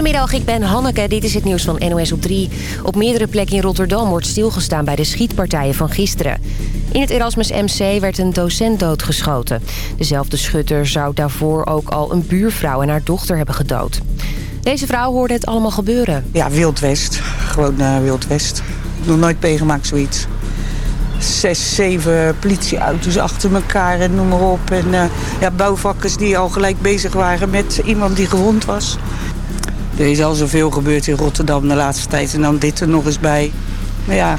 Goedemiddag, ik ben Hanneke. Dit is het nieuws van NOS op 3. Op meerdere plekken in Rotterdam wordt stilgestaan bij de schietpartijen van gisteren. In het Erasmus MC werd een docent doodgeschoten. Dezelfde schutter zou daarvoor ook al een buurvrouw en haar dochter hebben gedood. Deze vrouw hoorde het allemaal gebeuren. Ja, Wild West. Gewoon uh, Wild West. Nog nooit meegemaakt zoiets. Zes, zeven politieauto's achter elkaar en noem maar op. En uh, ja, bouwvakkers die al gelijk bezig waren met iemand die gewond was. Er is al zoveel gebeurd in Rotterdam de laatste tijd. En dan dit er nog eens bij. Maar ja,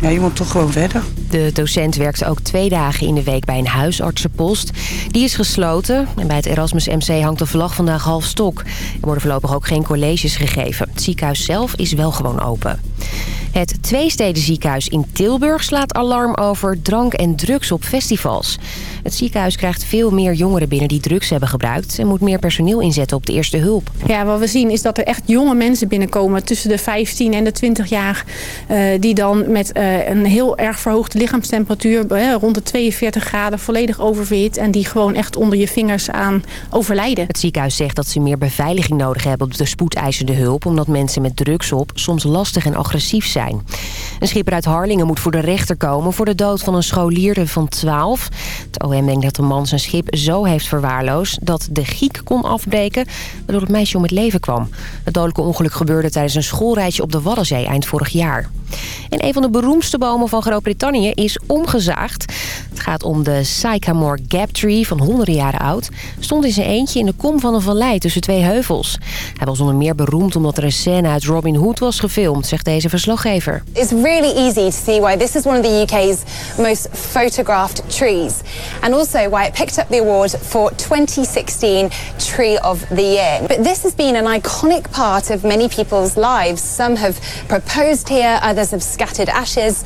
ja, je moet toch gewoon verder. De docent werkte ook twee dagen in de week bij een huisartsenpost. Die is gesloten en bij het Erasmus MC hangt de vlag vandaag half stok. Er worden voorlopig ook geen colleges gegeven. Het ziekenhuis zelf is wel gewoon open. Het Tweestedenziekenhuis in Tilburg slaat alarm over drank en drugs op festivals. Het ziekenhuis krijgt veel meer jongeren binnen die drugs hebben gebruikt... en moet meer personeel inzetten op de eerste hulp. Ja, wat we zien is dat er echt jonge mensen binnenkomen... tussen de 15 en de 20 jaar... Uh, die dan met uh, een heel erg verhoogde lichaamstemperatuur... Uh, rond de 42 graden volledig oververhit... en die gewoon echt onder je vingers aan overlijden. Het ziekenhuis zegt dat ze meer beveiliging nodig hebben... op de spoedeisende hulp... omdat mensen met drugs op soms lastig en agressief zijn. Een schipper uit Harlingen moet voor de rechter komen... voor de dood van een scholierde van 12. Het OM denkt dat de man zijn schip zo heeft verwaarloosd... dat de giek kon afbreken, waardoor het meisje om het leven kwam. Het dodelijke ongeluk gebeurde tijdens een schoolreisje op de Waddenzee eind vorig jaar. En een van de beroemdste bomen van Groot-Brittannië is omgezaagd. Het gaat om de Sycamore Gap Tree van honderden jaren oud. Stond in zijn eentje in de kom van een vallei tussen twee heuvels. Hij was onder meer beroemd omdat er een scène uit Robin Hood was gefilmd, zegt deze verslaggever. It's really easy to see why this is one of the UK's most photographed trees. And also why it picked up the award for 2016 Tree of the Year. But this has been an iconic part of many people's lives. Some have proposed here, others have scattered ashes.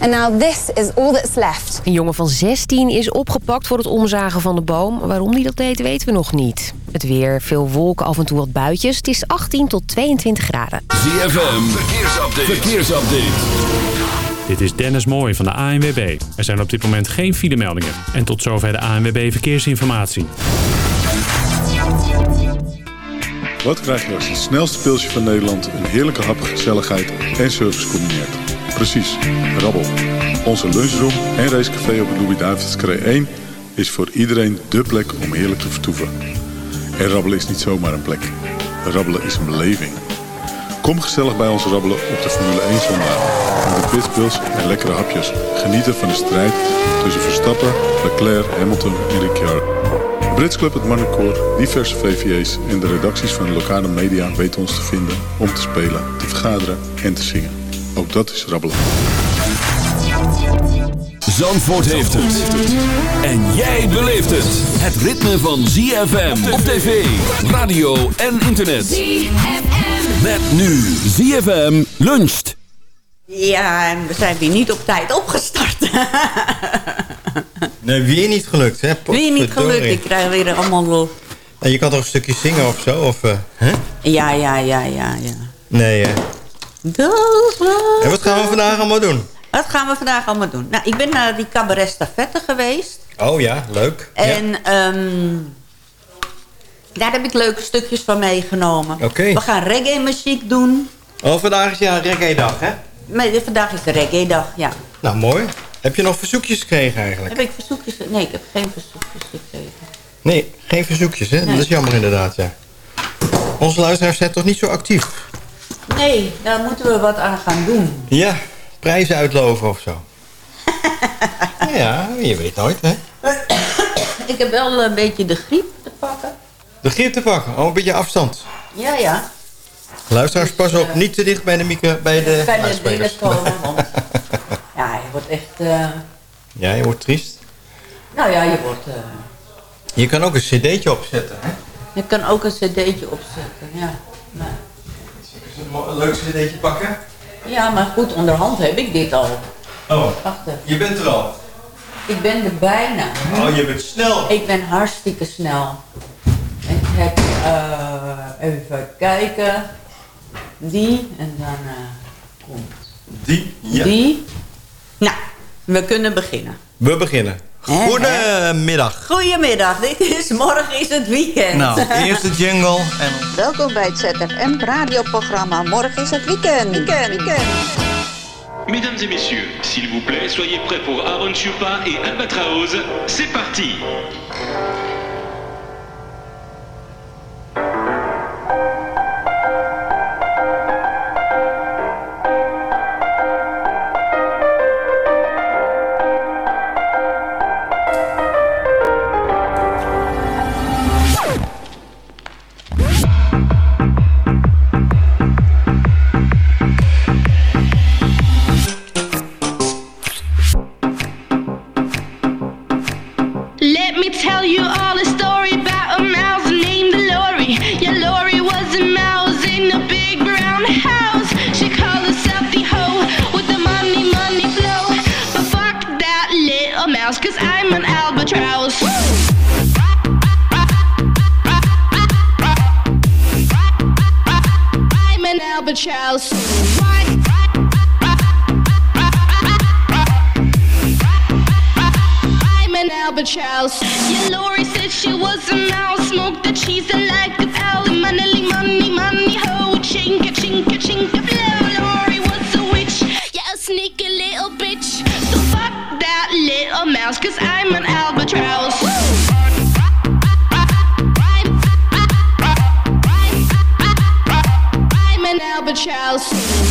And now this is all that's left. Een jongen van 16 is opgepakt voor het omzagen van de boom. Waarom hij dat deed, weten we nog niet. Het weer, veel wolken, af en toe wat buitjes. Het is 18 tot 22 graden. ZFM, verkeersupdate. verkeersupdate. Dit is Dennis Mooij van de ANWB. Er zijn op dit moment geen filemeldingen. En tot zover de ANWB Verkeersinformatie. Wat krijg je als het snelste pilsje van Nederland... een heerlijke hap, gezelligheid en service combineert? Precies, rabbel. Onze lunchroom en racecafé op de Louis-David's 1... is voor iedereen dé plek om heerlijk te vertoeven. En rabbelen is niet zomaar een plek. Rabbelen is een beleving. Kom gezellig bij ons rabbelen op de Formule 1 zondag. Met de pitbulls en lekkere hapjes. Genieten van de strijd tussen Verstappen, Leclerc, Hamilton en Ricciardo. Brits Club, het Marnecoor, diverse VVA's en de redacties van de lokale media weten ons te vinden om te spelen, te vergaderen en te zingen. Ook dat is rabbelen. Zandvoort heeft het. En jij beleeft het. Het ritme van ZFM op tv, radio en internet. ZFM. Met nu ZFM luncht. Ja, en we zijn weer niet op tijd opgestart. nee, weer niet gelukt, hè? Weer niet gelukt. Ik krijg weer allemaal... En je kan toch een stukje zingen of zo? Of, uh, hè? Ja, ja, ja, ja, ja. Nee, hè? En wat gaan we vandaag allemaal doen? Wat gaan we vandaag allemaal doen? Nou, ik ben naar die cabaret stafette geweest. Oh ja, leuk. En ja. Um, daar heb ik leuke stukjes van meegenomen. Oké. Okay. We gaan reggae muziek doen. Oh, vandaag is ja reggae dag, hè? Nee, vandaag is de reggae dag, ja. Nou, mooi. Heb je nog verzoekjes gekregen eigenlijk? Heb ik verzoekjes? Nee, ik heb geen verzoekjes gekregen. Nee, geen verzoekjes, hè? Nee. Dat is jammer inderdaad, ja. Onze luisteraars zijn toch niet zo actief? Nee, daar moeten we wat aan gaan doen. Ja, prijzen uitloven of zo. ja, je weet nooit, hè? Ik heb wel een beetje de griep te pakken. De griep te pakken? Oh, een beetje afstand. Ja, ja. Luisteraars, pas op. Niet te dicht bij de micro, bij de Bij de telefoon, want... ja, je wordt echt... Uh... Ja, je wordt triest. Nou ja, je wordt... Uh... Je kan ook een cd'tje opzetten, hè? Je kan ook een cd'tje opzetten, ja. Maar... Een leuk cd'tje pakken? Ja, maar goed, onderhand heb ik dit al. Oh, Wacht je bent er al? Ik ben er bijna. Oh, je bent snel. Ik ben hartstikke snel. Ik heb, uh, even kijken, die en dan uh, komt... Die? Ja. Die. Nou, we kunnen beginnen. We beginnen. Goedemiddag. Goedemiddag, dit is morgen is het weekend. Nou, eerst de jingle en... Welkom bij het ZFM radioprogramma Morgen is het weekend. Weekend, weekend. Mesdames et messieurs, s'il vous plaît, soyez prêts pour Aaron Chupa et Albatraoz. C'est parti tell you all a story about a mouse named Lori. Yeah, Lori was a mouse in a big brown house. She called herself the hoe with the money, money flow. But fuck that little mouse, cause I'm an albatross. I'm an albatross. I'm an albatross. Yeah, she was a mouse. Smoked the cheese and like a owl. Money, money, money, ho. Chinka, chinka, chinka, blow. Lori was a witch. Yeah, a sneaky little bitch. So fuck that little mouse, cause I'm an albatross. I'm an albatross.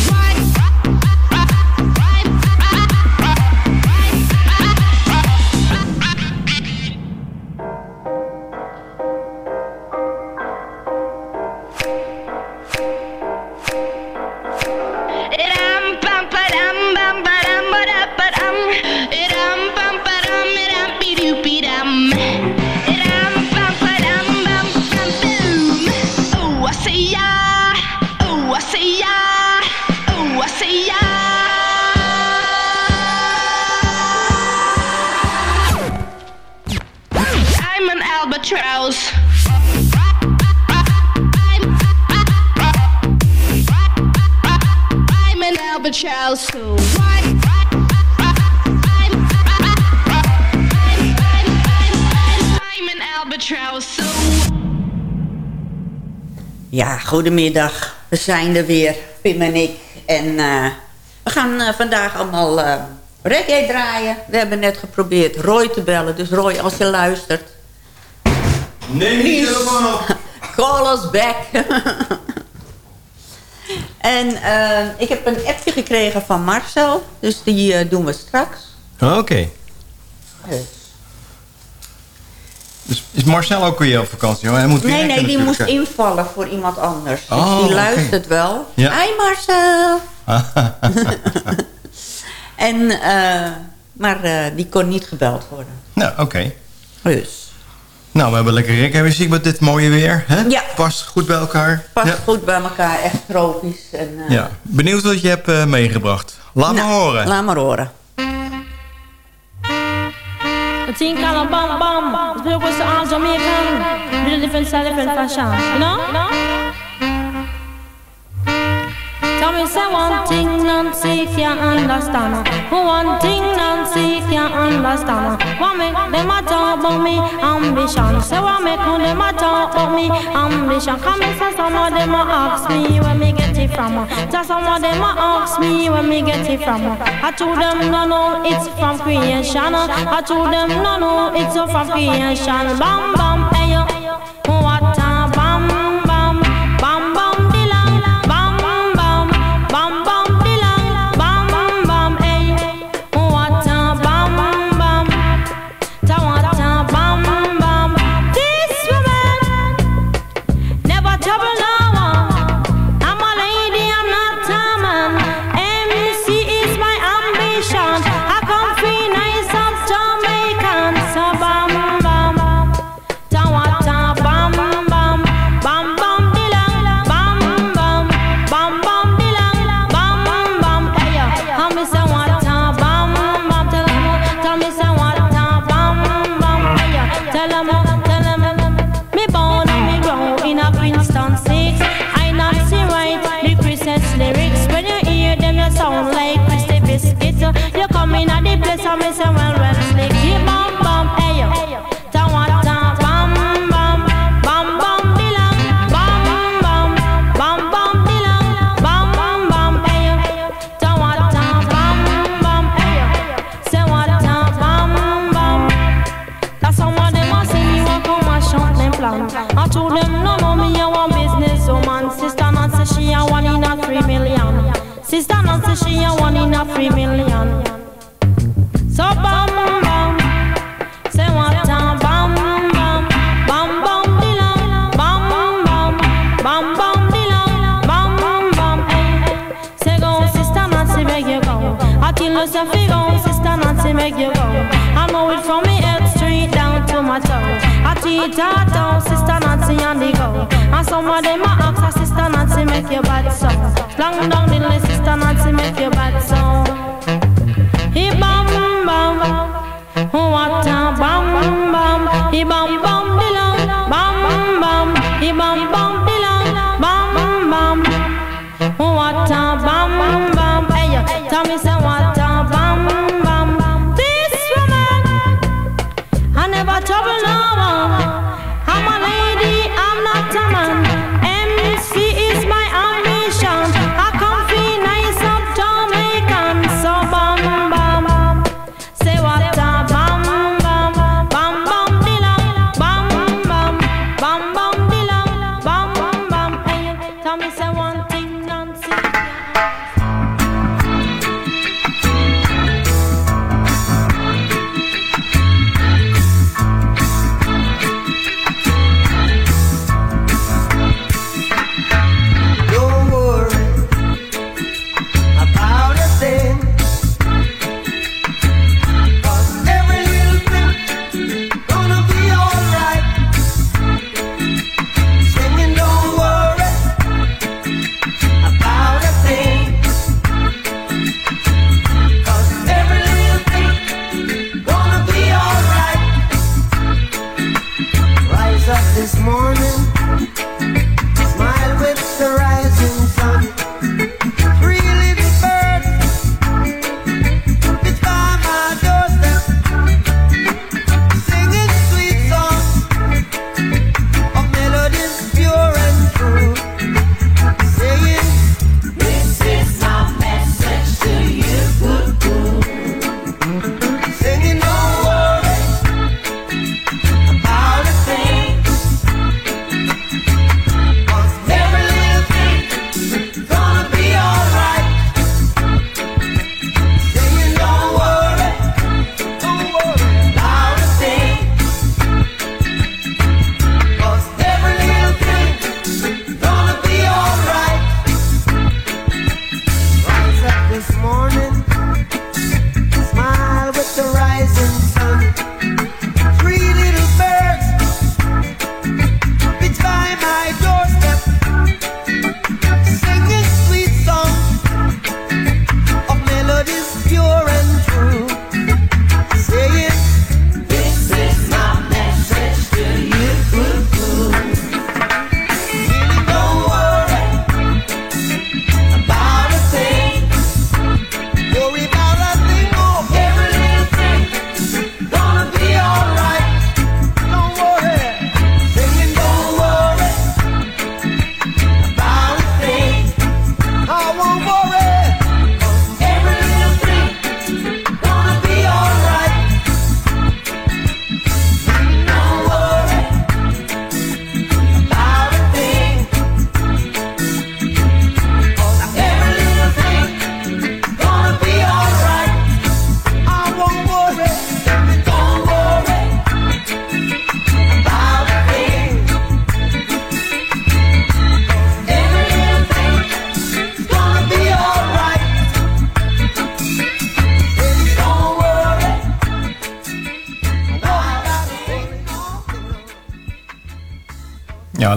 Ja, goedemiddag. We zijn er weer, Pim en ik. En eh, we gaan eh, vandaag allemaal eh reggae draaien. We hebben net geprobeerd Roy te bellen. Dus Roy, als je luistert... Neem die telefoon op. Call us back. en ik heb een appje gekregen van Marcel. Dus die doen we straks. Oké. Dus. Dus is Marcel ook weer op vakantie? hoor? Hij moet Nee, nee, die moest invallen voor iemand anders. Dus Oh, die oké. luistert wel. Ja. Hi Marcel! En, eh, maar eh, die kon niet gebeld worden. nou, oké. Dus. Nou, we hebben lekker reggae muziek met dit mooie weer. Hè? Ja. Past goed bij elkaar. Past ja. goed bij elkaar, echt tropisch. En, eh, ja. Benieuwd wat je hebt meegebracht. Laat nou, me horen. Laat maar horen. The thing called a bomb bomb. It's real with the arms Jamaican. Real different style, different fashion. No, no. Me say one thing Nancy can't understand. One thing Nancy can't understand. What make them a talk about me? Ambition. Say what make them a talk about me? Ambition. Come and say some of them a ask me where me get it from. Just some of them a ask me where me get it from. I told them no no it's from creation. I told them no no it's from creation. Bam bam hey yo. What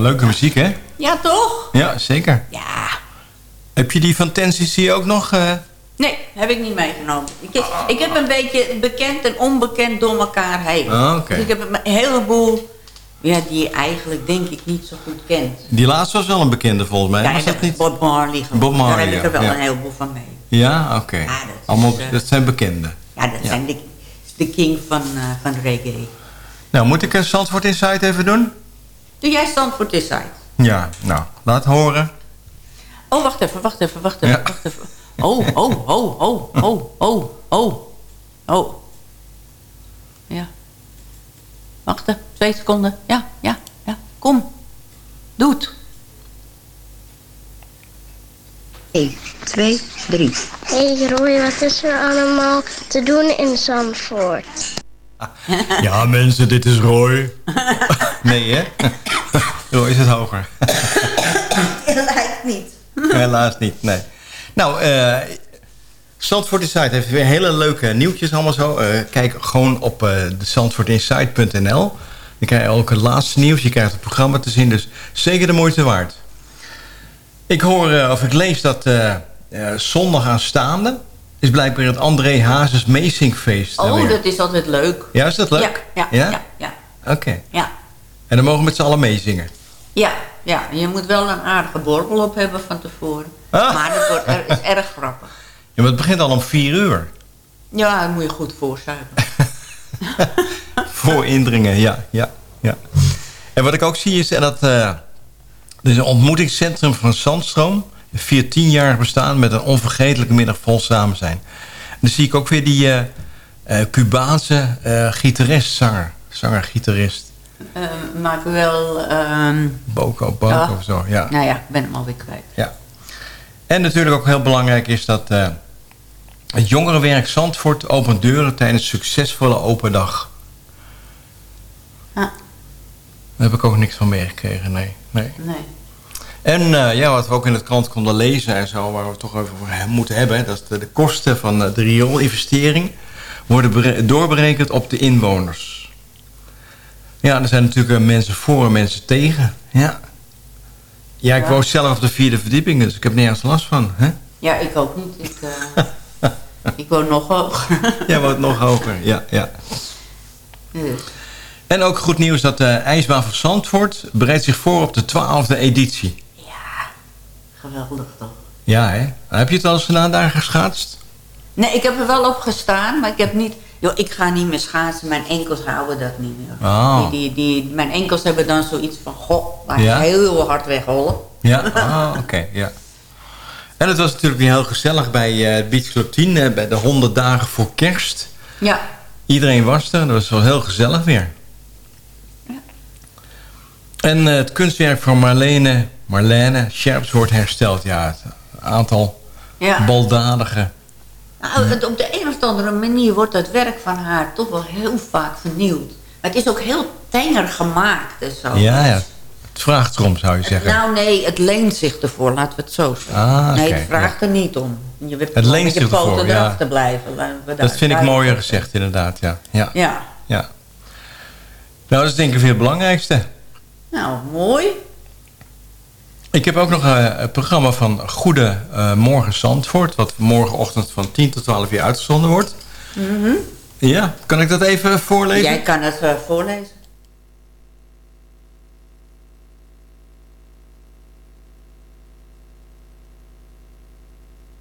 Leuke muziek, hè? Ja, toch? Ja, zeker. Ja. Heb je die van Tennessee ook nog? Eh? Nee, heb ik niet meegenomen. Ik, ah. ik, heb een beetje bekend en onbekend door elkaar heen. Ah, dus ik heb een heleboel ja, die je eigenlijk denk ik niet zo goed kent. Die laatste was wel een bekende volgens mij. Ja, was niet? Bob Marley. Bob Marley, Daar heb ik er wel een heleboel van mee. Ja, oké. Ah, eh, dat zijn bekende. Ja, dat zijn de, king van, eh, van reggae. Nou, moet ik een Zandvoort Insight even doen? Doe jij Zandvoort Inside? Ja, nou, laat horen. Oh, wacht even, wacht even, wacht even, wacht even. Oh, oh, oh, oh, oh, oh, oh, oh. Ja. Wachten, twee seconden. Ja, ja, ja. Kom. Doe het. 1, 2, 3. Hé hey, Roy, wat is er allemaal te doen in Zandvoort? Ja, mensen, dit is Roy. nee, hè? Roy is het hoger. Lijkt niet. Helaas niet, nee. Nou, eh Zandvoort Insight heeft weer hele leuke nieuwtjes allemaal zo. Eh, kijk gewoon op eh de zandvoortinsight.nl. Je krijgt ook het laatste nieuws. Je krijgt het programma te zien. Dus zeker de moeite waard. Ik hoor, eh, of ik lees dat eh, eh, zondag aanstaande... is blijkbaar het André Hazes Meesinkfeest. Oh, dat is altijd leuk. Ja, is dat leuk? Ja, ja, ja. ja, Oké. ja. En dan mogen we met z'n allen meezingen. Ja, ja, je moet wel een aardige borrel op hebben van tevoren. Ah. Maar dat wordt, er, is erg grappig. Ja, maar het begint al om vier uur. Ja, dat moet je goed voorzuigen. Voor indringen, ja, ja, ja. En wat ik ook zie is dat... eh er is een ontmoetingscentrum van Zandstroom. Vier tien jaar bestaan met een onvergetelijke middag vol samen zijn. En dan zie ik ook weer die eh eh, Cubaanse eh gitarist, zanger. Zanger, gitarist. Uh, wel... ehm, Boko, Boko ja. of zo, ja. Nou ja, ik ben hem alweer kwijt. Ja. En natuurlijk ook heel belangrijk is dat eh, het jongerenwerk Zandvoort opent deuren tijdens succesvolle open dag. Ja. Daar heb ik ook niks van meegekregen, nee. nee. Nee. En eh, ja, wat we ook in het krant konden lezen en zo, waar we het toch over moeten hebben, dat is de, de kosten van eh, de riool-investering worden bere- doorberekend op de inwoners. Ja, er zijn natuurlijk eh, mensen voor en mensen tegen. Ja, ja ik Ja. woon zelf op de vierde verdieping, dus ik heb nergens last van. Hè? Ja, ik ook niet. Ik, ik woon nog hoger. Jij woont nog hoger, ja, ja. Dus. En ook goed nieuws dat de ijsbaan van Zandvoort bereidt zich voor op de twaalfde editie. Geweldig toch? Ja, hè? Heb je het al eens gedaan daar geschaatst? Nee, ik heb er wel op gestaan, maar ik heb niet... Joh, ik ga niet meer schaatsen, mijn enkels houden dat niet meer. Oh. Die, die, die, mijn enkels hebben dan zoiets van, goh, maar Ja? heel hard wegrollen. Ja, ah, oké, ja. En het was natuurlijk weer heel gezellig bij eh Beach Club 10, eh, bij de 100 dagen voor kerst. Ja, Iedereen was er, dat was wel heel gezellig weer. En eh, het kunstwerk van Marlene, Marlene Scherps wordt hersteld. Ja, het aantal Ja. baldadige... nou, het, op de een of andere manier wordt het werk van haar toch wel heel vaak vernieuwd. Maar het is ook heel tenger gemaakt en zo. Ja, ja, het vraagt erom, zou je zeggen. Nou nee, het leent zich ervoor, laten we het zo zeggen. Ah, nee, het vraagt er niet om. Je hebt Het leent met je zich ervoor, ja. te blijven. Dat vind ik mooier gezegd, inderdaad, ja. ja. Ja. ja. Nou, dat is denk ik weer het belangrijkste. Nou, mooi. Ik heb ook nog eh, het programma van Goede eh, Morgen Zandvoort... wat morgenochtend van 10 tot 12 uur uitgezonden wordt. Mhm. Ja, kan ik dat even voorlezen? Jij kan het eh, voorlezen.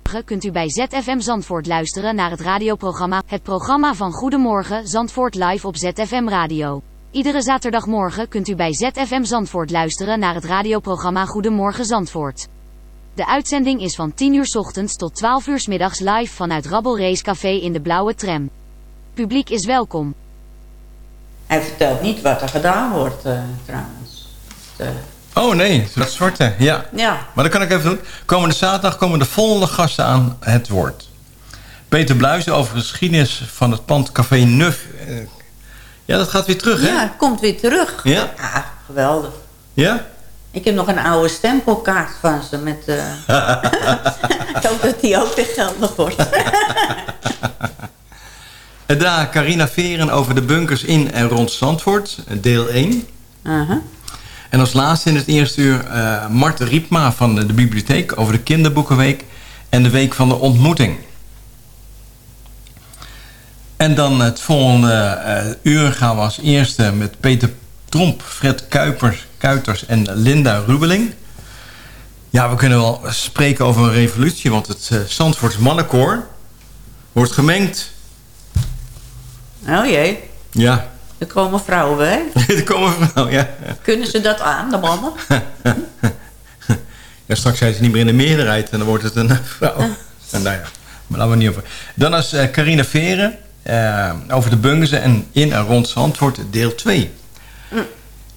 Morgen kunt u bij ZFM Zandvoort luisteren naar het radioprogramma Het Programma van Goedemorgen Zandvoort live op ZFM Radio. Iedere zaterdagmorgen kunt u bij ZFM Zandvoort luisteren naar het radioprogramma Goedemorgen Zandvoort. De uitzending is van 10 uur 's ochtends tot 12 uur 's middags live vanuit Rabbel Racecafé in de Blauwe Tram. Publiek is welkom. Hij vertelt niet wat er gedaan wordt, eh, trouwens. Eh, Oh nee, dat zwarte, ja. ja. Maar dat kan ik even doen. Komende zaterdag komen de volgende gasten aan het woord. Peter Bluizen over de geschiedenis van het pand Café Nuf. Ja, dat gaat weer terug, hè? Ja, het komt weer terug. Ja? Ja, geweldig. Ja? Ik heb nog een oude stempelkaart van ze met... eh, ik hoop dat die ook weer geldig wordt. En daarna Carina Veren over de bunkers in en rond Zandvoort, deel 1. Uh-huh. En als laatste in het eerste uur eh Mart Riepma van de, de bibliotheek over de kinderboekenweek en de week van de ontmoeting. En dan het volgende eh, uur gaan we als eerste met Peter Tromp, Fred Kuipers, Kuiters en Linda Rubeling. Ja, we kunnen wel spreken over een revolutie, want het uh, Zandvoorts mannenkoor wordt gemengd. Oh jee, Ja, er komen vrouwen bij. er komen vrouwen, ja. Kunnen ze dat aan, de mannen? Ja, straks zijn ze niet meer in de meerderheid en dan wordt het een vrouw. En nou ja, maar laten we niet over. Dan is eh, Carina Veren eh, over de Bungezen en in en rond Zandvoort deel 2.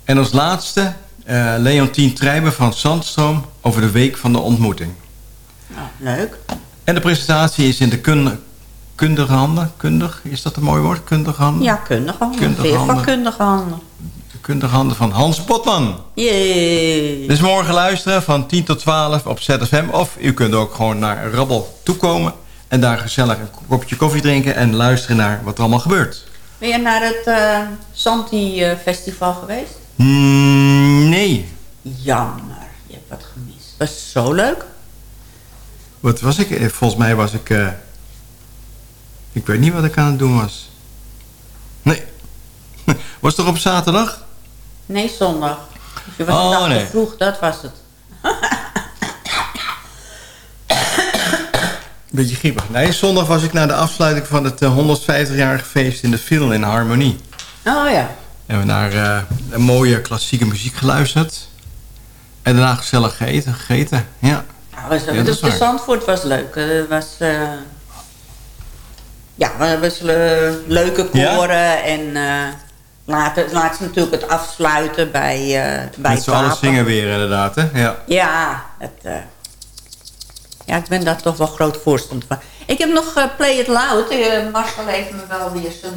En als laatste eh Leontien Trijber van Zandstroom over de week van de ontmoeting. leuk. En de presentatie is in de kun, kundige handen. Kundig, is dat een mooi woord? Kundige handen? Ja, kundige handen. Kundige handen. van kundige handen. De kundige handen van Hans Botman. Jee. Dus morgen luisteren van 10 tot 12 op ZFM. Of u kunt ook gewoon naar Rabbel toekomen. En daar gezellig een kopje koffie drinken. En luisteren naar wat er allemaal gebeurt. Ben je naar het eh Santi eh, Festival geweest? Mm, nee. Jammer, je hebt wat gemist. Was zo leuk. Wat was ik? Eh, Volgens mij was ik... ik weet niet wat ik aan het doen was. Nee. Was het toch op zaterdag? Nee, zondag. Dus je was Oh, nee. vroeg, dat was het. Beetje griepig. Nee, zondag was ik naar de afsluiting van het 150-jarig feest in de film in Harmonie. Oh ja. En we naar eh, een mooie klassieke muziek geluisterd. En daarna gezellig gegeten. gegeten. Ja. Ja, was, Ja, dus de. Zandvoort was leuk. Eh, Het was... eh, ja, het was eh, leuke Ja? koren. En eh later, later natuurlijk het afsluiten bij, eh bij Met het z'n allen zingen weer inderdaad, hè? Ja. Ja, het, eh, ja, ik ben daar toch wel groot voorstander van. Ik heb nog eh, Play It Loud. Eh, Marcel heeft me wel weer zijn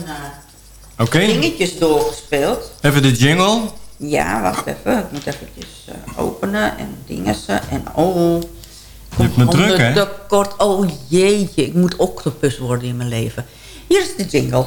eh, dingetjes doorgespeeld. Even de jingle. Ja, wacht even. Ik moet eventjes openen en dingen. En oh... Je hebt me druk, hè? Kort. Oh jeetje, ik moet octopus worden in mijn leven. Hier is de jingle.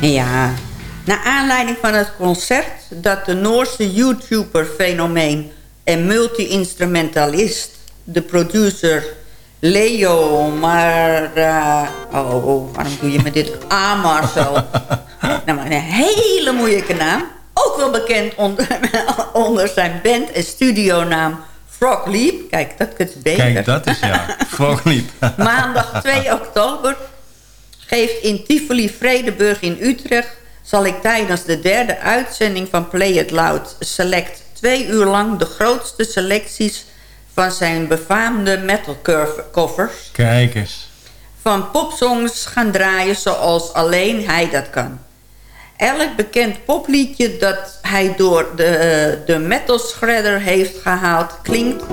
Ja, naar aanleiding van het concert dat de Noorse YouTuber-fenomeen en multi-instrumentalist, de producer Leo Mara... Oh, waarom doe je me dit? Amar zo. nou, een hele moeilijke naam. Ook wel bekend onder, onder zijn band- en studionaam Frog Leap. Kijk, dat is beter. Kijk, dat is ja. Vrogliep. Maandag 2 oktober geeft in Tivoli Vredenburg in Utrecht... zal ik tijdens de derde uitzending van Play It Loud Select... twee uur lang de grootste selecties van zijn befaamde metalcovers... Kijk eens. van popsongs gaan draaien zoals alleen hij dat kan. Elk bekend popliedje dat hij door de, de metal shredder heeft gehaald... klinkt,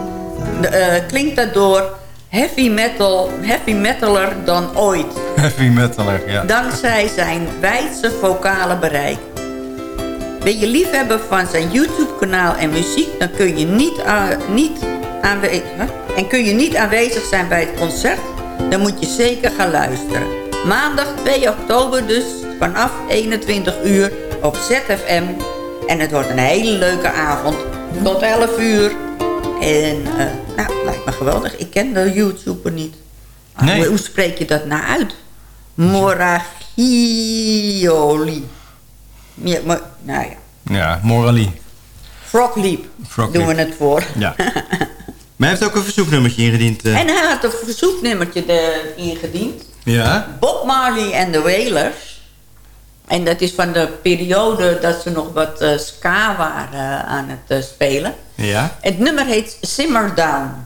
eh, klinkt daardoor heavy, metal, heavy metaler dan ooit. Heavy metaler, ja. Dankzij zijn wijdse vocale bereik. Ben je liefhebber van zijn YouTube-kanaal en muziek... dan kun je niet, niet aanwezig, en kun je niet aanwezig zijn bij het concert... dan moet je zeker gaan luisteren. Maandag 2 oktober dus vanaf 21 uur op ZFM. En het wordt een hele leuke avond tot 11 uur. En eh, nou, lijkt me geweldig. Ik ken de YouTuber niet. Nee. Hoe, hoe spreek je dat nou uit? Moragioli. Ja, maar, nou ja. Ja, Moralie. Frog Leap Frog doen we het voor. Ja. Maar hij heeft ook een verzoeknummertje ingediend. eh. En hij had een verzoeknummertje de- ingediend. Ja? Bob Marley en de Wailers. En dat is van de periode dat ze nog wat eh, ska waren aan het spelen. Ja? Het nummer heet Simmer Down.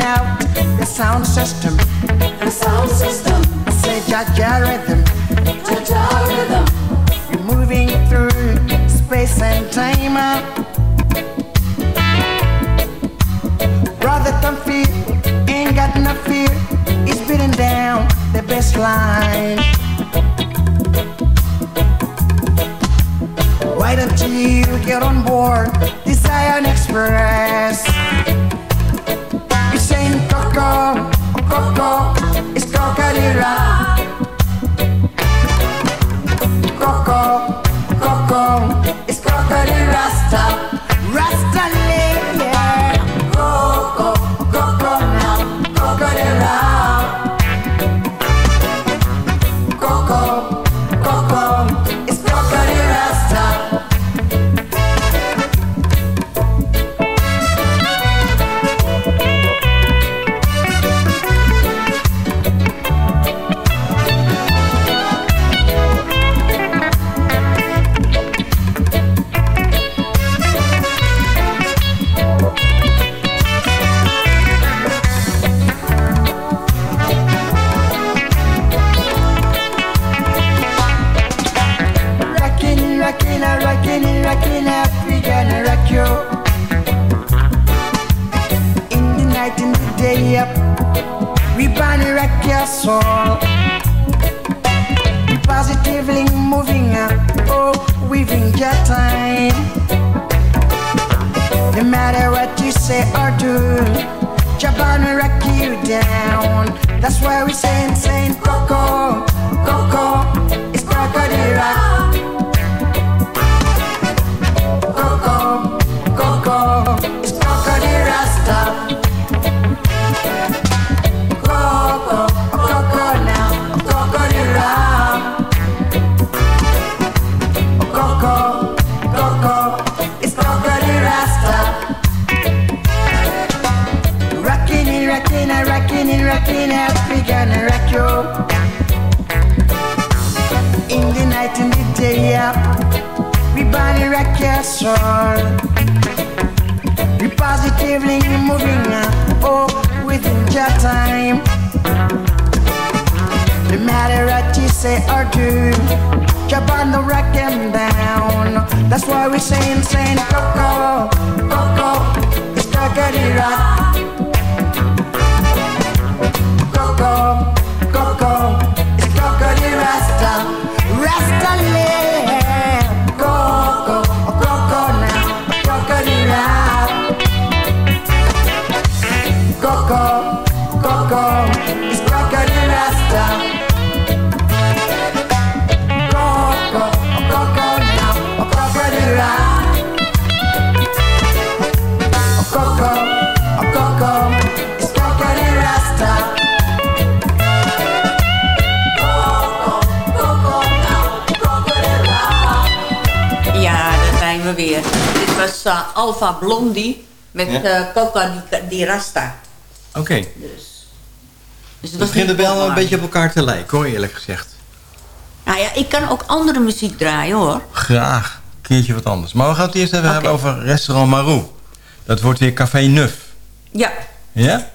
Out the sound system. The sound system. I Say Jaja rhythm. Jaja rhythm. You're moving through space and time. Brother don't fear, ain't got no fear. It's beating down the best line. Why don't you get on board the Zion Express? You're saying Coco, Coco, it's Cocadera. Coco, Coco, it's Rasta. Rasta Met Ja. eh, Coca di, di Rasta. Oké. Dus het We was beginnen niet wel een beetje op elkaar te lijken, hoor, eerlijk gezegd. Nou ja, ik kan ook andere muziek draaien hoor. Graag. Een keertje wat anders. Maar we gaan het eerst even hebben over restaurant Marou. Dat wordt weer Café Nuf. Ja. Ja?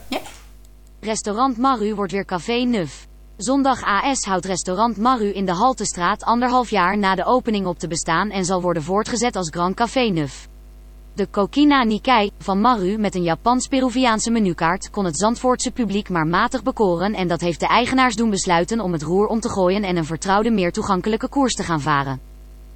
Restaurant Maru wordt weer Café Nuf. Zondag AS houdt restaurant Maru in de Haltestraat anderhalf jaar na de opening op te bestaan en zal worden voortgezet als Grand Café Nuf. De Kokina Nikkei van Maru met een Japans-Peruviaanse menukaart kon het Zandvoortse publiek maar matig bekoren en dat heeft de eigenaars doen besluiten om het roer om te gooien en een vertrouwde meer toegankelijke koers te gaan varen.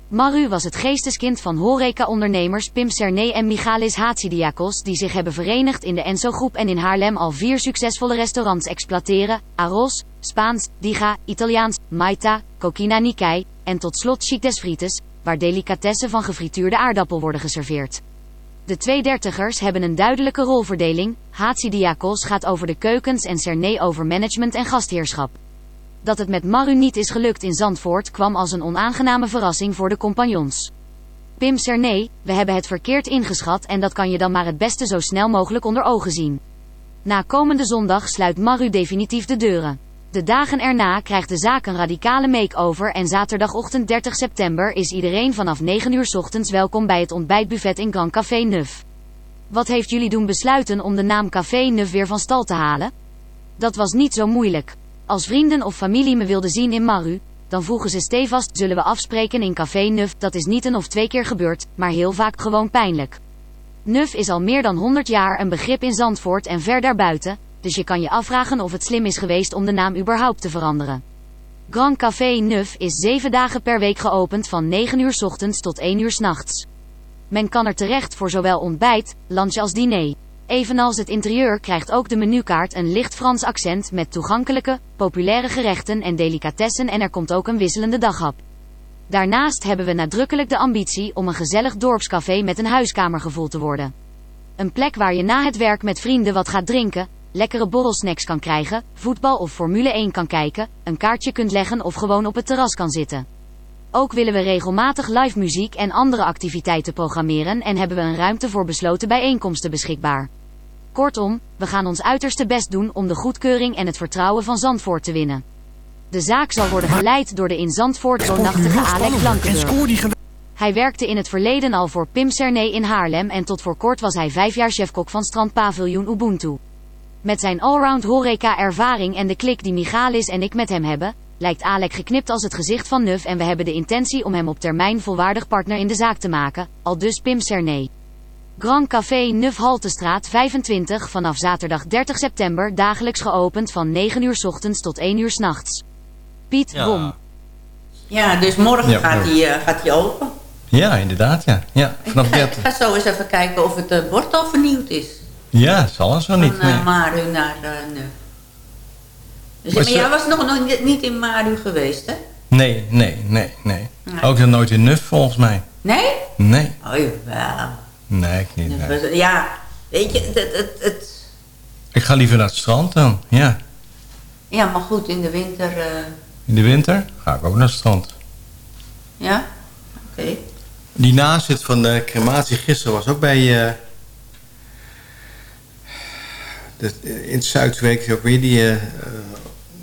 Maru was het geesteskind van horeca-ondernemers Pim Cernay en Michalis Hatzidiakos die zich hebben verenigd in de Enso-groep en in Haarlem al vier succesvolle restaurants exploiteren. Aros, Spaans, Diga, Italiaans, Maita, Coquina Nikkei en tot slot Chic des Frites, waar delicatessen van gefrituurde aardappel worden geserveerd. De twee dertigers hebben een duidelijke rolverdeling. Hatzidiakos gaat over de keukens en Cernay over management en gastheerschap. Dat het met Maru niet is gelukt in Zandvoort kwam als een onaangename verrassing voor de compagnons. Pim Cernay, we hebben het verkeerd ingeschat en dat kan je dan maar het beste zo snel mogelijk onder ogen zien. Na komende zondag sluit Maru definitief de deuren. De dagen erna krijgt de zaak een radicale make-over en zaterdagochtend 30 september is iedereen vanaf 9 uur ochtends welkom bij het ontbijtbuffet in Grand Café Neuf. Wat heeft jullie doen besluiten om de naam Café Neuf weer van stal te halen? Dat was niet zo moeilijk. Als vrienden of familie me wilden zien in Maru, dan vroegen ze stevast zullen we afspreken in Café Neuf. Dat is niet een of twee keer gebeurd, maar heel vaak gewoon pijnlijk. Neuf is al meer dan 100 jaar een begrip in Zandvoort en ver daarbuiten, dus je kan je afvragen of het slim is geweest om de naam überhaupt te veranderen. Grand Café Neuf is 7 dagen per week geopend van 9 uur ochtends tot 1 uur nachts. Men kan er terecht voor zowel ontbijt, lunch als diner. Evenals het interieur krijgt ook de menukaart een licht Frans accent met toegankelijke, populaire gerechten en delicatessen en er komt ook een wisselende daghap. Daarnaast hebben we nadrukkelijk de ambitie om een gezellig dorpscafé met een huiskamergevoel te worden. Een plek waar je na het werk met vrienden wat gaat drinken, lekkere borrelsnacks kan krijgen, voetbal of Formule 1 kan kijken, een kaartje kunt leggen of gewoon op het terras kan zitten. Ook willen we regelmatig live muziek en andere activiteiten programmeren en hebben we een ruimte voor besloten bijeenkomsten beschikbaar. Kortom, we gaan ons uiterste best doen om de goedkeuring en het vertrouwen van Zandvoort te winnen. De zaak zal worden geleid door de in Zandvoort woonachtige Alec Blankenburg. Hij werkte in het verleden al voor Pim Cernay in Haarlem en tot voor kort was hij vijf jaar chefkok van strandpaviljoen Ubuntu. Met zijn allround horeca ervaring en de klik die Michalis en ik met hem hebben, lijkt Alec geknipt als het gezicht van Nuf en we hebben de intentie om hem op termijn volwaardig partner in de zaak te maken, al dus Pim Cernay. Grand Café Nuf Haltestraat 25 vanaf zaterdag 30 september dagelijks geopend van 9 uur 's ochtends tot 1 uur 's nachts. Piet Ja. Bom. Ja, dus morgen Ja, gaat hij eh, gaat hij open. Ja, inderdaad, ja. ja. Vanaf Ik ga, 30. ik ga zo eens even kijken of het eh, bord al vernieuwd is. Ja, zal zo niet. Van eh. Maru naar uh, Neuf. Dus, Maar jij was nog, nog niet- in Maru geweest, hè? Nee, nee, nee, nee. Nee. Ook nog nooit in Nuf volgens mij. Nee? Nee, Oh, jawel. nee, ik niet. nee. Ja, weet je, het, het, het, Ik ga liever naar het strand dan, ja. ja, maar goed, in de winter, eh, In de winter ga ik ook naar het strand. ja, oké. Die nazit van de crematie gisteren was ook bij... eh, de, in het Zuidweek ook weer die, eh, eh,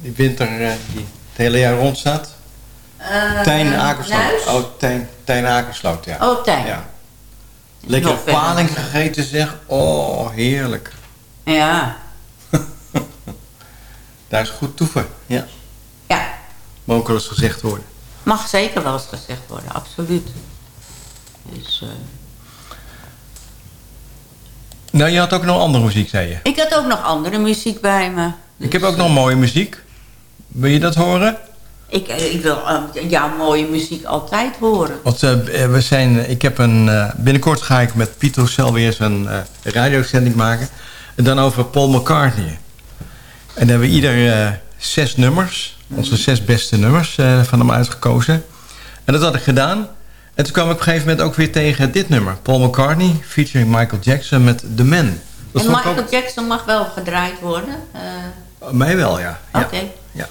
die winter eh, die het hele jaar rond staat. Eh, Tijn Akersloot. Oh, Tijn, Tijn Akersloot, ja. Oh, Tijn. Ja. Verder. paling gegeten zeg. Oh, heerlijk. Ja, Daar is goed toeven. Ja. Ja. Mag ook wel eens gezegd worden. mag zeker wel eens gezegd worden, absoluut. Dus, eh, Nou, je had ook nog andere muziek, zei je. ik had ook nog andere muziek bij me. Ik heb ook nog mooie muziek. Wil je dat horen? Ik, eh, ik wil eh, jouw mooie muziek altijd horen. Want eh, we zijn, ik heb een, binnenkort ga ik met Pieter Cel weer een radiozending maken. En dan over Paul McCartney. En dan hebben we ieder zes nummers. Onze zes beste nummers van hem uitgekozen. En dat had ik gedaan. En toen kwam ik op een gegeven moment ook weer tegen dit nummer. Paul McCartney featuring Michael Jackson met The Man. Dat en Michael ook... Jackson mag wel gedraaid worden. eh, Mij wel, ja. ja. Oké. ja.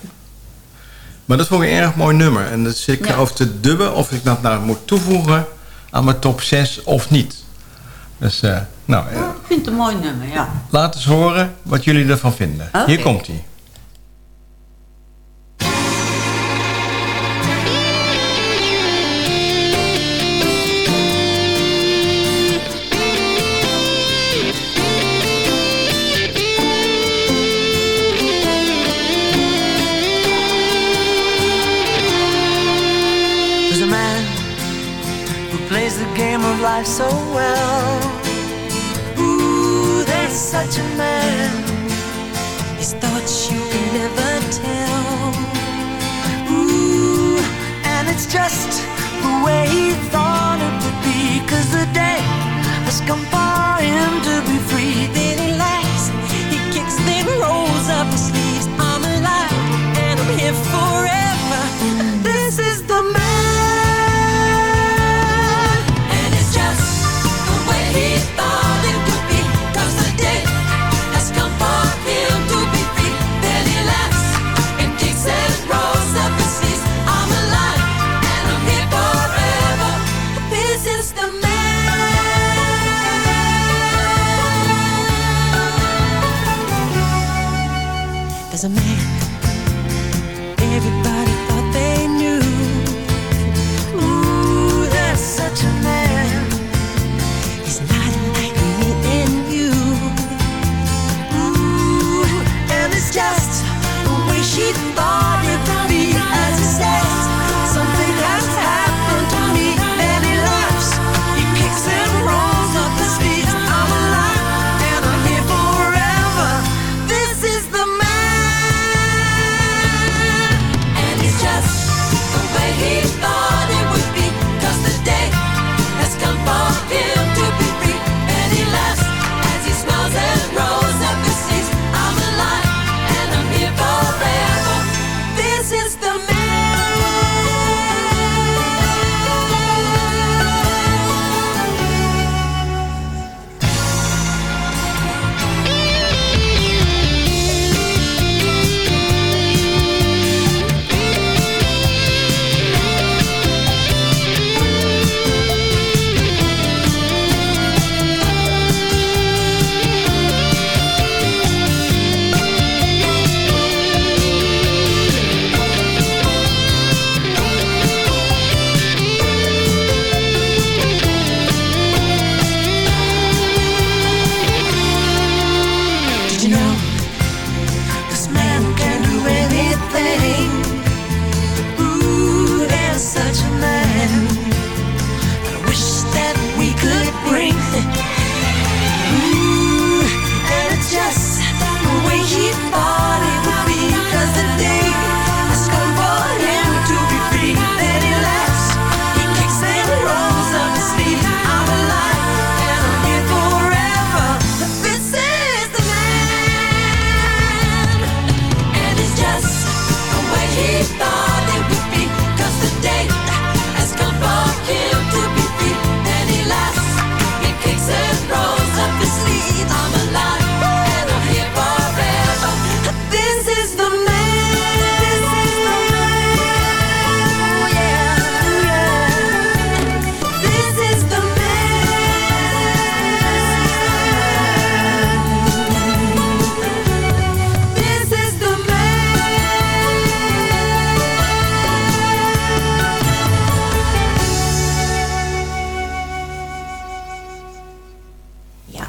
Maar dat vond ik een erg mooi nummer. En dat zit ik Ja. erover te dubben of ik dat nou moet toevoegen aan mijn top 6 of niet. Dus, eh, nou, eh, ik vind het een mooi nummer, ja. laat eens horen wat jullie ervan vinden. Hier komt hij. Life so well. Ooh, there's such a man. His thoughts you can never tell. Ooh, and it's just the way he thought it would be. Cause the day has come for him to be free. Then he laughs, he kicks, then rolls up his sleeves. I'm alive and I'm here forever.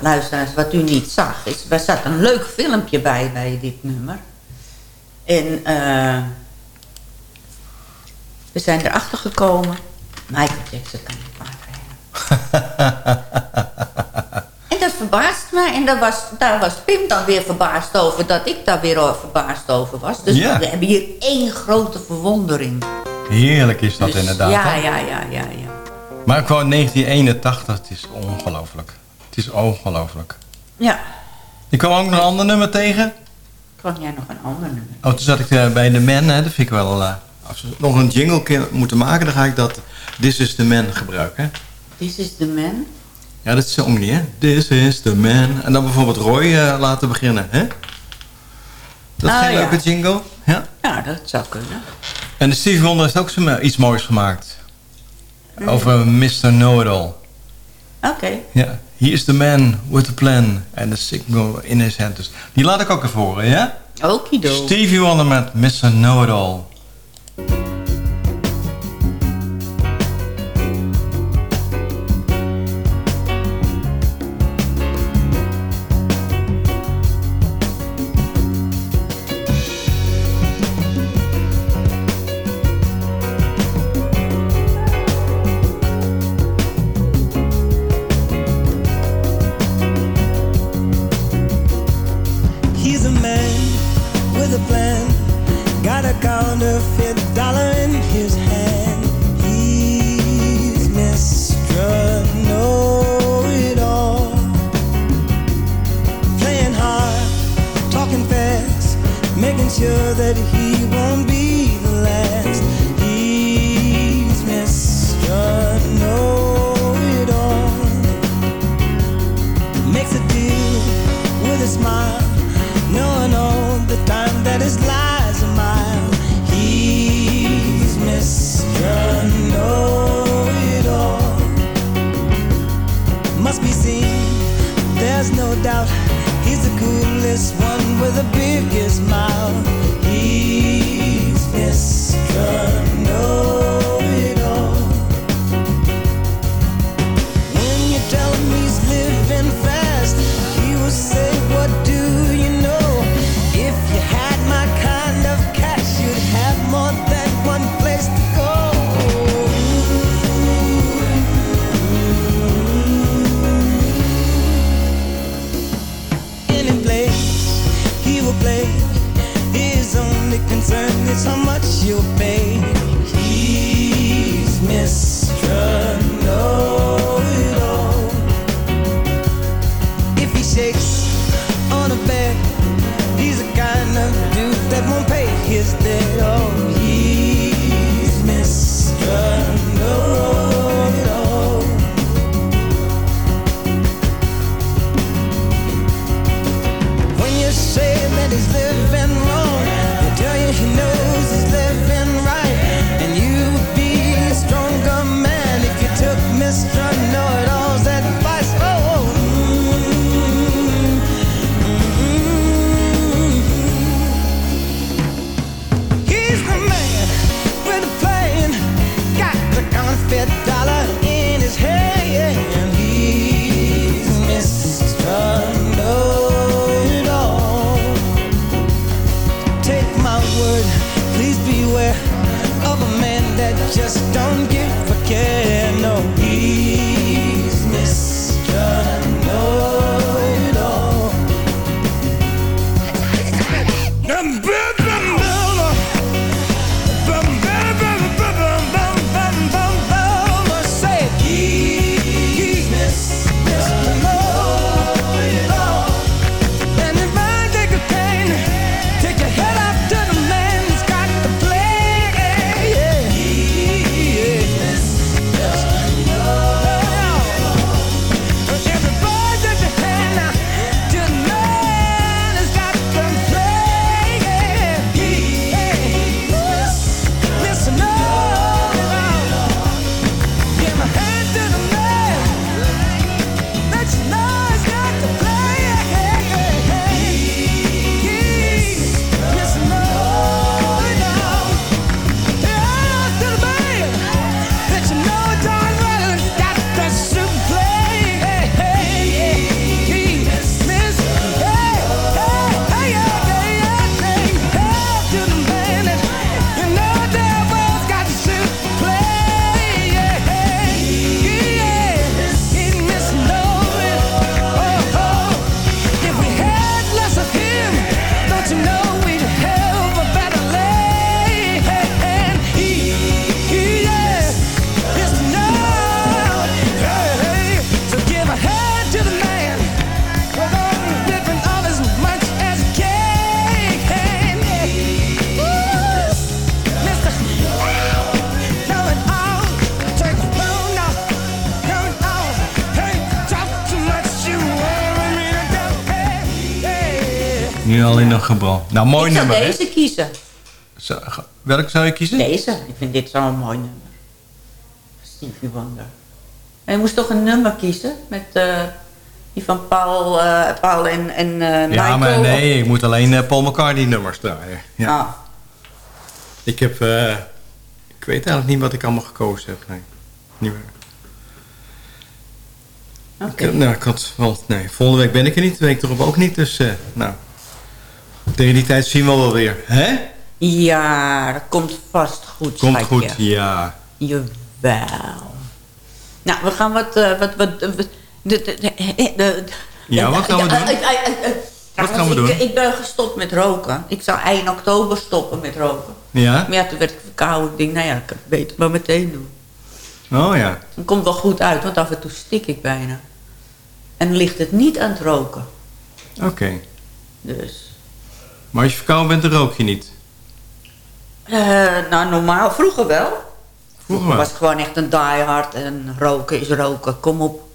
Luisteraars, wat u niet zag, is, er zat een leuk filmpje bij, bij dit nummer. En eh we zijn erachter gekomen, Michael Jackson kan niet paardrijden. en dat verbaast mij. En daar was, daar was Pim dan weer verbaasd over, dat ik daar weer over verbaasd over was. Dus Ja. we hebben hier één grote verwondering. Heerlijk is dat Dus inderdaad. Ja, ja, ja, ja, ja. Maar gewoon 1981, het is ongelooflijk. Het is ongelooflijk. Ja, Ik kwam ook nog een ander nummer tegen. kan jij nog een ander nummer? Oh, toen zat ik eh, bij The Man, hè, dat vind ik wel... eh, als we nog een jingle moeten maken, dan ga ik dat This is the Man gebruiken. This is the man. Ja, dat zong niet, hè? This is the Man. En dan bijvoorbeeld Roy eh, laten beginnen, hè? Dat is Ah, geen ja. leuke jingle? Ja. Ja, dat zou kunnen. En de Stevie Wonder heeft ook zo, iets moois gemaakt. Hmm. Over Mr. Know-it-all. Oké. Ja. He is the man with the plan and the signal in his hand. Dus die laat ik ook even horen, ja? Okido. Stevie Wonder met Mr. Know-it-all. Nou, mooi ik zou nummer, deze kiezen. Zo, welke zou je kiezen? Deze. Ik vind dit zo'n mooi nummer. Stevie Wonder. En je moest toch een nummer kiezen met eh, die van Paul, eh, Paul en, en eh, Ja, Michael. maar nee, ik moet alleen eh, Paul McCartney nummers draaien. Ja. Ah. Ik heb... eh, ik weet eigenlijk niet wat ik allemaal gekozen heb. Nee, niet meer. Ik, heb- nou, ik had wel... Nee, volgende week ben ik er niet. De week erop ook niet. Dus, eh, nou... Tegen die tijd zien we wel weer. Hè? Ja, dat komt vast goed, Komt schatje. goed, ja. Jawel. Nou, we gaan wat... eh, wat, wat, wat de, de, de, de- Ja, wat gaan we doen? Eh, eh, eh, eh, Wat gaan we ik, doen? Ik ben gestopt met roken. Ik zou eind oktober stoppen met roken. Ja? Maar ja, toen werd ik verkouden. Ik denk, nou ja, dat kan ik beter maar meteen doen. Oh ja. Het komt wel goed uit, want af en toe stik ik bijna. En ligt het niet aan het roken. Oké. Dus... Maar als je verkouden bent, dan rook je niet. Eh, nou, normaal. Vroeger wel. Vroeger wel. was ik gewoon echt een diehard. En roken is roken. Kom op.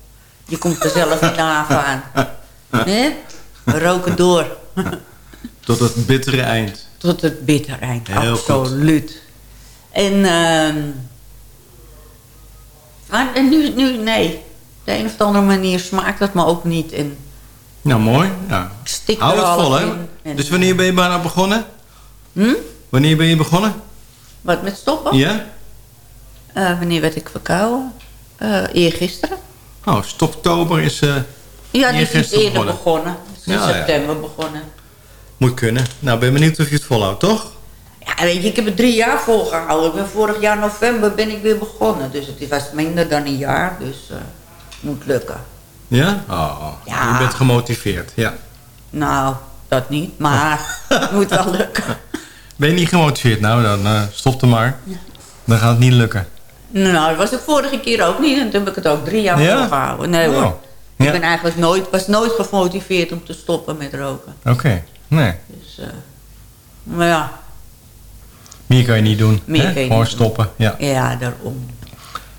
Je komt er zelf niet aan. Hè? We roken door. Tot het bittere eind. Tot het bitter eind. Heel goed. Absoluut. En, ehm ah, en nu, nu, nee. Op de een of andere manier smaakt dat me ook niet. En Nou, mooi. Ja. Stik Hou het vol, hè? En- Dus wanneer ben je bijna begonnen? Hm? Wanneer ben je begonnen? Wat met stoppen? Ja? Eh, wanneer werd ik verkouden? Eh eergisteren. Oh, stoptober is... eh Ja, die is eerder begonnen. Het is in ja. september begonnen. Moet kunnen. Nou, ben benieuwd of je het volhoudt, toch? Ja, weet je, ik heb het drie jaar volgehouden. Ik ben vorig jaar november ben ik weer begonnen. Dus het was minder dan een jaar. Dus eh moet lukken. Ja? Oh, Ja. je bent gemotiveerd, ja. Nou, dat niet. Maar het moet wel lukken. Ben je niet gemotiveerd? Nou, dan eh, stop er maar. Dan gaat het niet lukken. Nou, dat was ik vorige keer ook niet. En toen heb ik het ook drie jaar Ja? volgehouden. Nee hoor. Oh, Ik ben eigenlijk nooit, was nooit gemotiveerd om te stoppen met roken. Oké, nee. Dus, eh, maar ja, Meer kan je niet doen. Meer kan je Gewoon niet stoppen, ja. ja, daarom.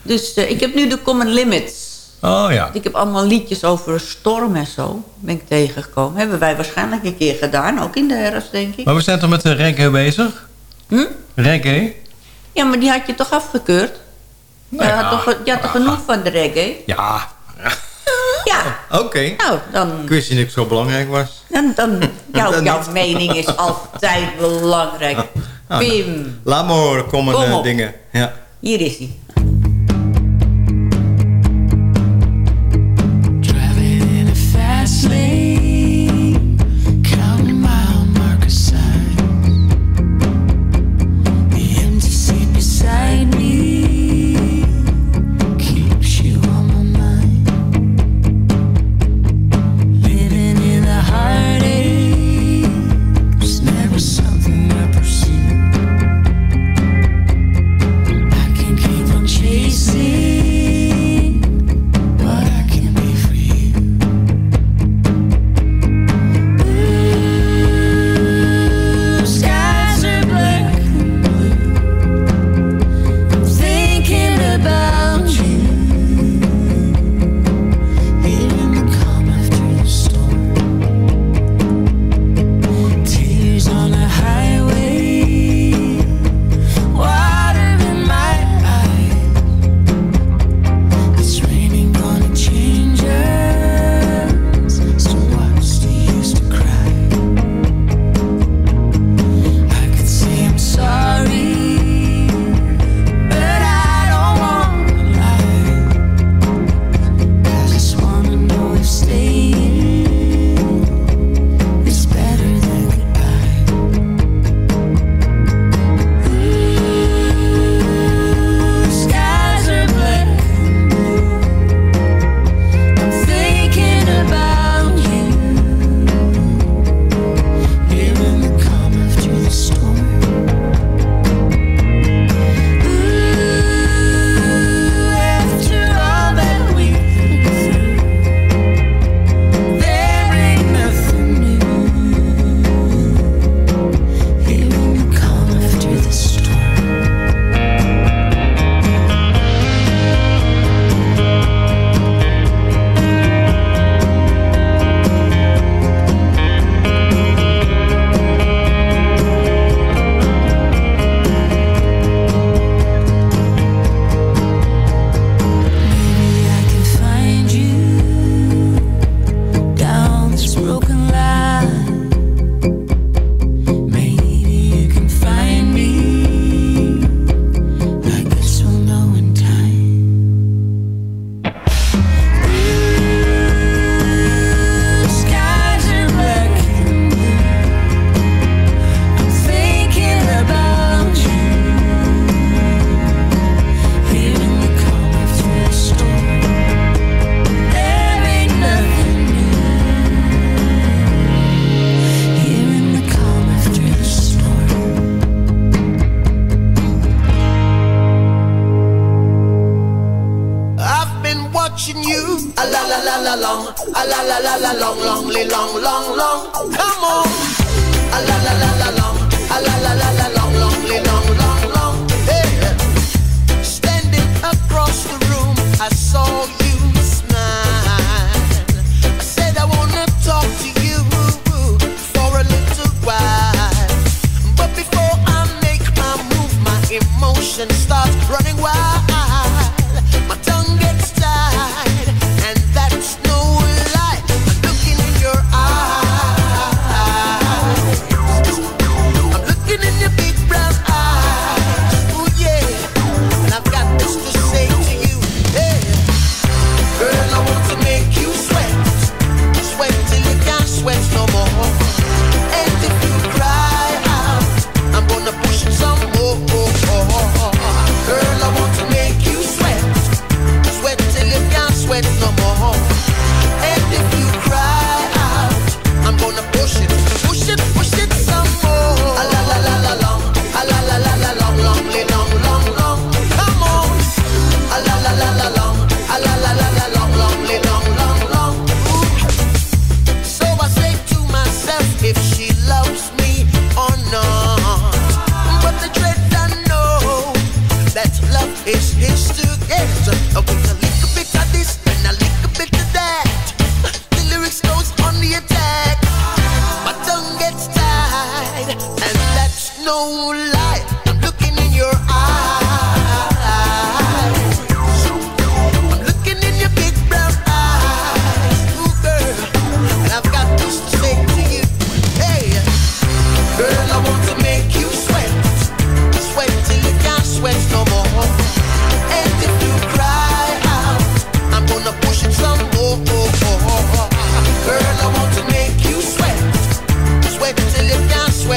Dus eh, ik heb nu de Common Limits. Oh ja. Ik heb allemaal liedjes over een storm en zo. Ben ik tegengekomen. Hebben wij waarschijnlijk een keer gedaan. Ook in de herfst, denk ik. Maar we zijn toch met de reggae bezig? Hm? Reggae? Ja, maar die had je toch afgekeurd? je had toch, je had toch genoeg van de reggae? Ja. Ja. Oké. Nou, dan... Ik wist niet dat het zo belangrijk was. Dan, dan, jouw, Dan jouw niet. mening is altijd belangrijk. Ah, Pim, Laat me horen, kom Kom een op. dingen. Ja. hier is hij.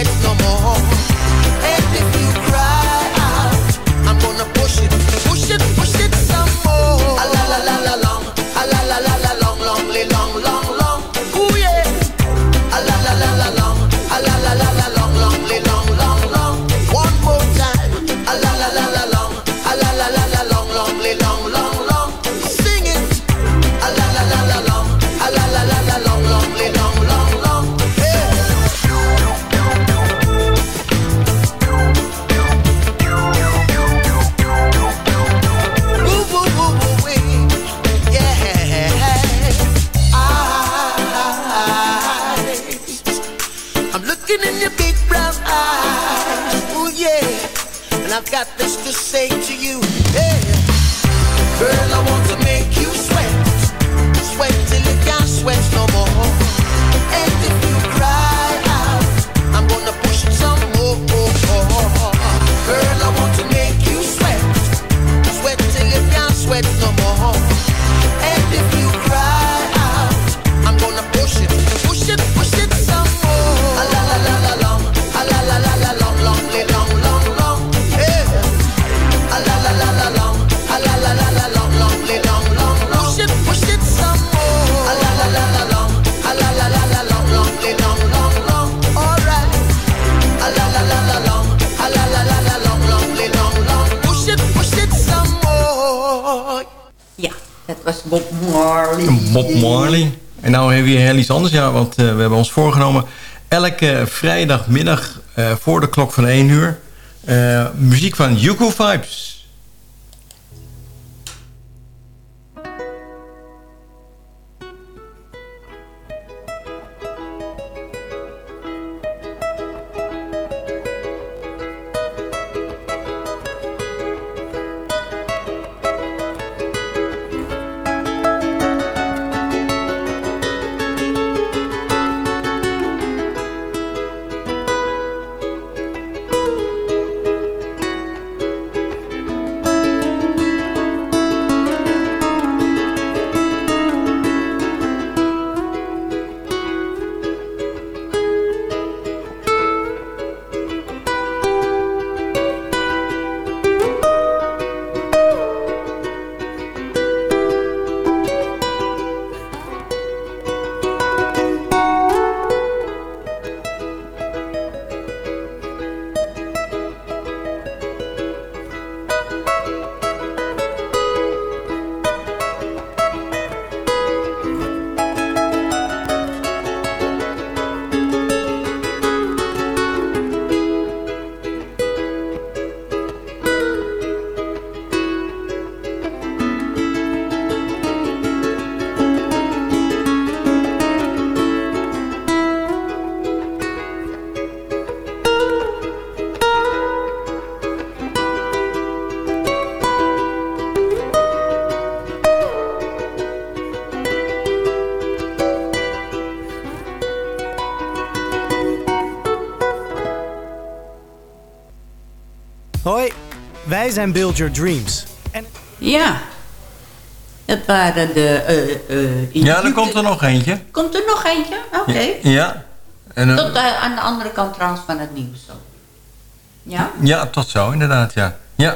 sweat no more. And if you anders. Ja, want eh, we hebben ons voorgenomen... elke vrijdagmiddag eh, voor de klok van 1 uur... eh, muziek van Yuko Vibes. Zijn Build Your Dreams. Ja. Dat waren de... eh, eh, Ja, er komt er nog eentje. Komt er nog eentje? Oké. Ja. En, eh, Tot aan de andere kant trouwens van het nieuws. Zo. Ja? ja, tot zo inderdaad, ja. Ja.